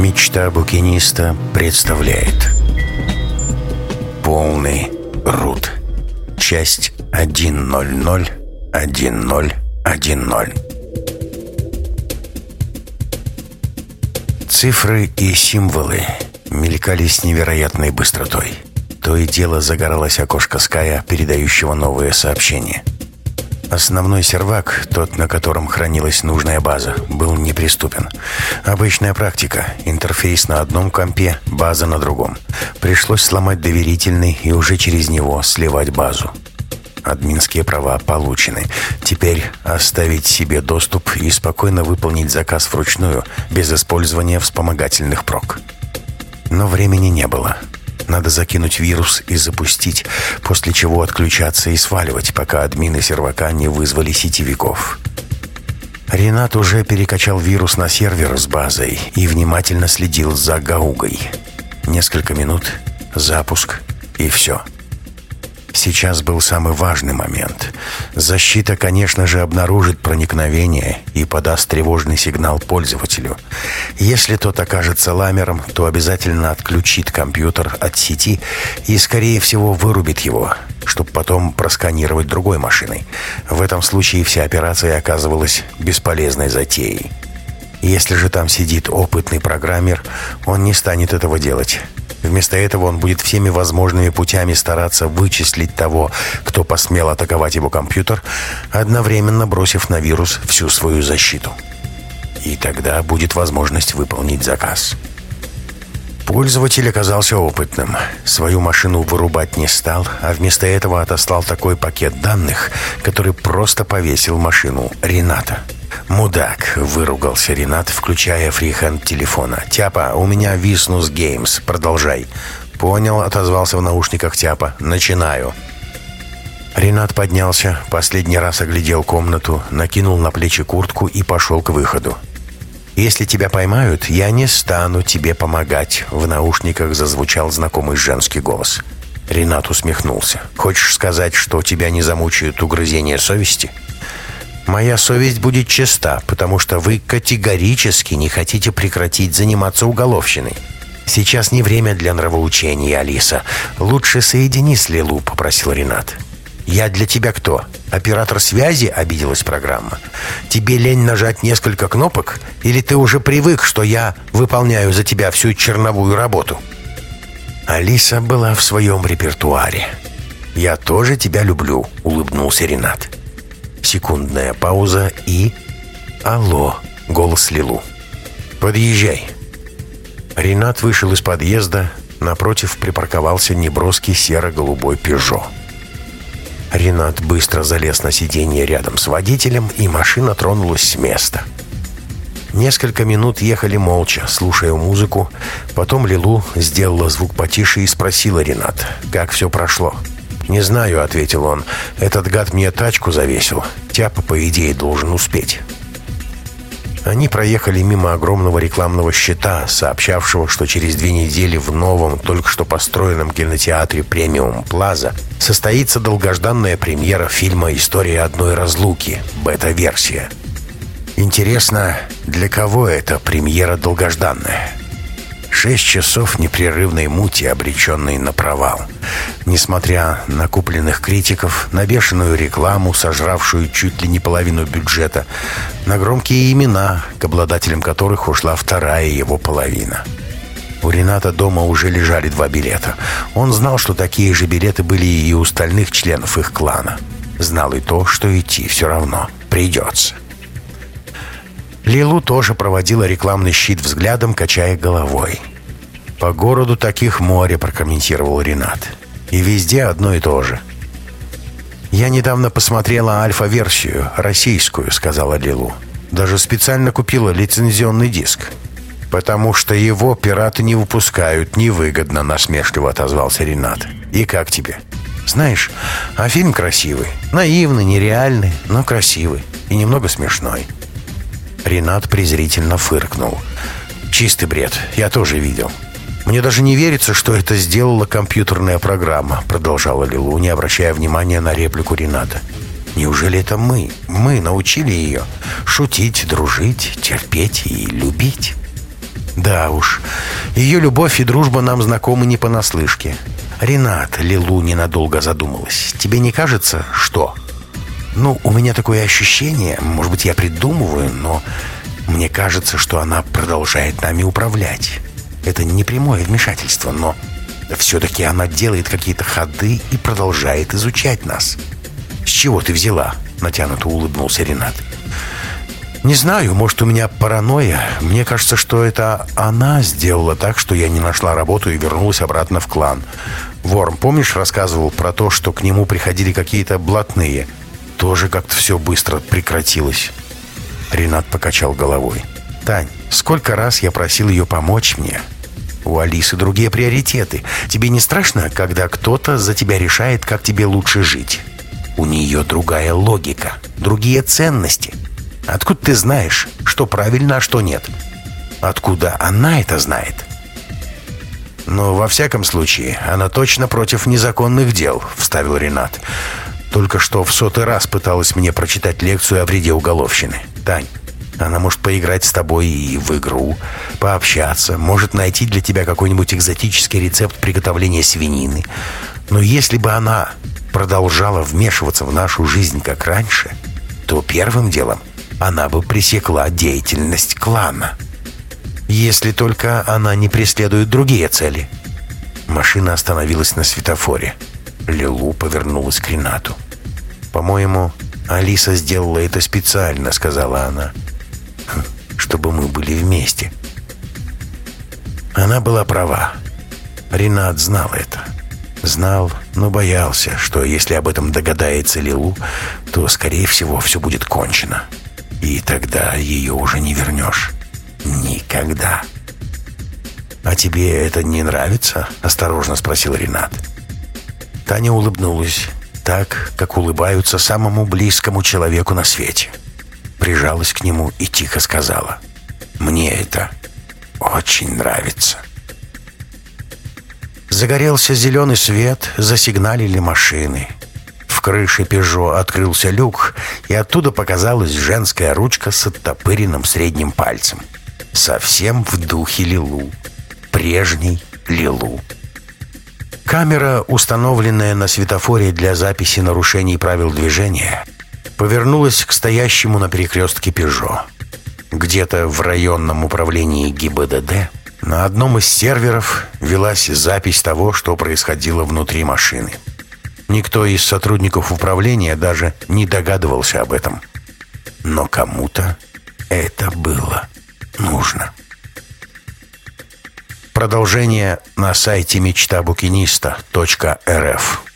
Мечта букиниста представляет. Полный рут. Часть 1.00.1.0.1.0 Цифры и символы мелькали с невероятной быстротой. То и дело загоралось окошко Ская, передающего новые сообщения – Основной сервак, тот, на котором хранилась нужная база, был неприступен. Обычная практика. Интерфейс на одном компе, база на другом. Пришлось сломать доверительный и уже через него сливать базу. Админские права получены. Теперь оставить себе доступ и спокойно выполнить заказ вручную, без использования вспомогательных прок. Но времени не было. Надо закинуть вирус и запустить, после чего отключаться и сваливать, пока админы сервака не вызвали сетевиков. Ренат уже перекачал вирус на сервер с базой и внимательно следил за Гаугой. Несколько минут, запуск и все. Сейчас был самый важный момент. Защита, конечно же, обнаружит проникновение и подаст тревожный сигнал пользователю. Если тот окажется ламером, то обязательно отключит компьютер от сети и, скорее всего, вырубит его, чтобы потом просканировать другой машиной. В этом случае вся операция оказывалась бесполезной затеей. Если же там сидит опытный программер, он не станет этого делать. Вместо этого он будет всеми возможными путями стараться вычислить того, кто посмел атаковать его компьютер, одновременно бросив на вирус всю свою защиту. И тогда будет возможность выполнить заказ. Пользователь оказался опытным. Свою машину вырубать не стал, а вместо этого отослал такой пакет данных, который просто повесил машину Рената. «Мудак!» — выругался Ренат, включая фрихенд телефона. «Тяпа, у меня Виснус Геймс. Продолжай». «Понял», — отозвался в наушниках Тяпа. «Начинаю». Ренат поднялся, последний раз оглядел комнату, накинул на плечи куртку и пошел к выходу. «Если тебя поймают, я не стану тебе помогать», — в наушниках зазвучал знакомый женский голос. Ренат усмехнулся. «Хочешь сказать, что тебя не замучают угрызения совести?» Моя совесть будет чиста, потому что вы категорически не хотите прекратить заниматься уголовщиной. Сейчас не время для нравоучения, Алиса. Лучше соедини с Лилу, попросил Ренат. «Я для тебя кто? Оператор связи?» — обиделась программа. «Тебе лень нажать несколько кнопок? Или ты уже привык, что я выполняю за тебя всю черновую работу?» Алиса была в своем репертуаре. «Я тоже тебя люблю», — улыбнулся Ренат. Секундная пауза и... «Алло!» — голос Лилу. «Подъезжай!» Ренат вышел из подъезда. Напротив припарковался неброский серо-голубой «Пежо». Ренат быстро залез на сиденье рядом с водителем, и машина тронулась с места. Несколько минут ехали молча, слушая музыку. Потом Лилу сделала звук потише и спросила Ренат, как все прошло. «Не знаю», — ответил он. «Этот гад мне тачку завесил. Тяпа, по идее, должен успеть». Они проехали мимо огромного рекламного щита, сообщавшего, что через две недели в новом, только что построенном кинотеатре «Премиум Плаза» состоится долгожданная премьера фильма «История одной разлуки», бета-версия. Интересно, для кого это премьера долгожданная? Шесть часов непрерывной мути, обреченной на провал. Несмотря на купленных критиков, на бешеную рекламу, сожравшую чуть ли не половину бюджета, на громкие имена, к обладателям которых ушла вторая его половина. У Рената дома уже лежали два билета. Он знал, что такие же билеты были и у остальных членов их клана. Знал и то, что идти все равно придется. Лилу тоже проводила рекламный щит взглядом, качая головой. «По городу таких море», — прокомментировал Ренат. «И везде одно и то же». «Я недавно посмотрела альфа-версию, российскую», — сказала Лилу. «Даже специально купила лицензионный диск». «Потому что его пираты не выпускают, невыгодно», — насмешливо отозвался Ренат. «И как тебе?» «Знаешь, а фильм красивый. Наивный, нереальный, но красивый. И немного смешной». Ренат презрительно фыркнул. «Чистый бред. Я тоже видел». «Мне даже не верится, что это сделала компьютерная программа», продолжала Лилу, не обращая внимания на реплику Рената. «Неужели это мы? Мы научили ее шутить, дружить, терпеть и любить?» Да уж, ее любовь и дружба нам знакомы не понаслышке. Ренат, Лилу ненадолго задумалась. Тебе не кажется, что? Ну, у меня такое ощущение, может быть, я придумываю, но мне кажется, что она продолжает нами управлять. Это не прямое вмешательство, но все-таки она делает какие-то ходы и продолжает изучать нас. С чего ты взяла? Натянуто улыбнулся Ренат. Не знаю, может, у меня паранойя. Мне кажется, что это она сделала так, что я не нашла работу и вернулась обратно в клан. Ворм, помнишь, рассказывал про то, что к нему приходили какие-то блатные? Тоже как-то все быстро прекратилось. Ренат покачал головой. «Тань, сколько раз я просил ее помочь мне?» «У Алисы другие приоритеты. Тебе не страшно, когда кто-то за тебя решает, как тебе лучше жить?» «У нее другая логика, другие ценности. Откуда ты знаешь, что правильно, а что нет?» «Откуда она это знает?» «Но во всяком случае, она точно против незаконных дел», — вставил Ренат. «Только что в сотый раз пыталась мне прочитать лекцию о вреде уголовщины. Тань, она может поиграть с тобой и в игру, пообщаться, может найти для тебя какой-нибудь экзотический рецепт приготовления свинины. Но если бы она продолжала вмешиваться в нашу жизнь как раньше, то первым делом она бы пресекла деятельность клана. Если только она не преследует другие цели. Машина остановилась на светофоре. Лилу повернулась к Ренату. «По-моему, Алиса сделала это специально», — сказала она. «Хм, «Чтобы мы были вместе». Она была права. Ренат знал это. Знал, но боялся, что если об этом догадается Лилу, то, скорее всего, все будет кончено. И тогда ее уже не вернешь. Никогда. «А тебе это не нравится?» — осторожно спросил Ренат. Таня улыбнулась, так, как улыбаются самому близкому человеку на свете. Прижалась к нему и тихо сказала, «Мне это очень нравится». Загорелся зеленый свет, засигналили машины. В крыше «Пежо» открылся люк, и оттуда показалась женская ручка с оттопыренным средним пальцем. Совсем в духе Лилу. Прежний Лилу. Камера, установленная на светофоре для записи нарушений правил движения, повернулась к стоящему на перекрестке «Пежо». Где-то в районном управлении ГИБДД на одном из серверов велась запись того, что происходило внутри машины. Никто из сотрудников управления даже не догадывался об этом. Но кому-то это было нужно. Продолжение на сайте мечтабукиниста.рф